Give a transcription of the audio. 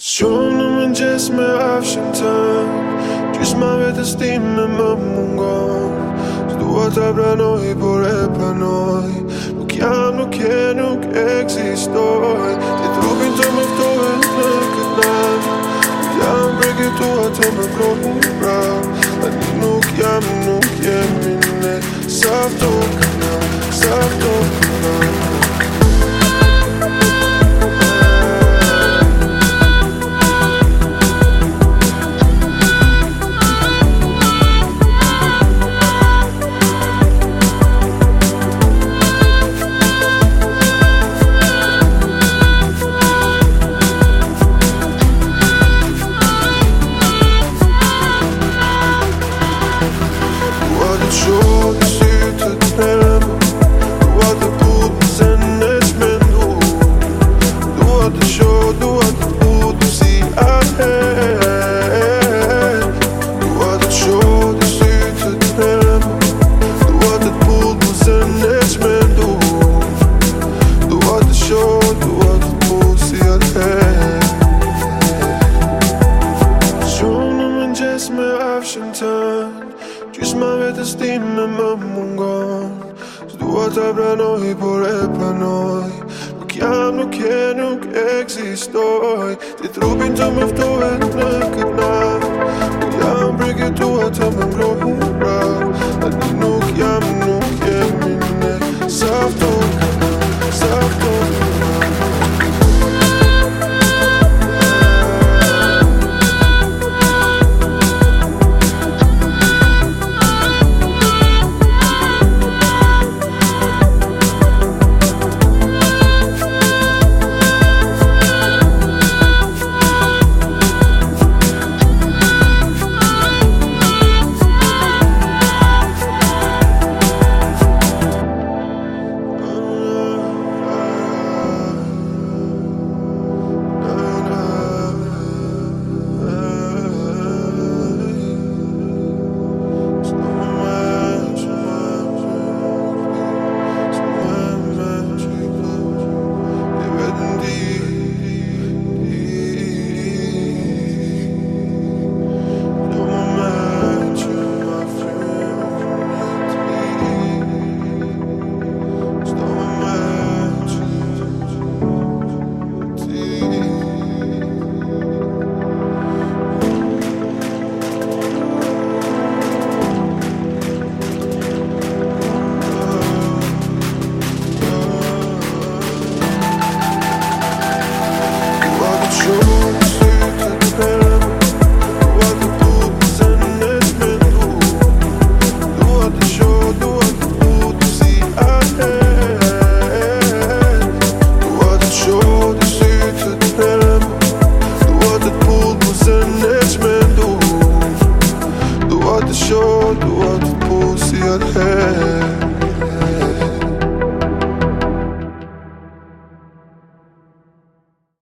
Shumë në më njës me afshin të Gjysh ma vetës ti me më mungon Sdua të pranoj, por e pranoj Nuk jam, nuk e, nuk eksistoj Ti trupin të më ftojnë në këtë nat Nuk jam për këtu atë më kohë në pra Ani nuk jam, nuk jemi në Sa ftojnë Duhat dhe shoh, duhat dhe t'pull, du si a the end Duhat dhe shoh, du si të të nëlem Duhat dhe t'pull, du se në qmen du Duhat dhe shoh, duhat dhe t'pull, du si a the end Shumë në men gjesme afshen tëndë Gjysme vetës tim e më mungon S'duhat abranoj i porepanoj nuk don't je, nuk eksistoj Ti trupin të më ftohet në këtë natë Unë jam breke tua të më ngrohu pra A her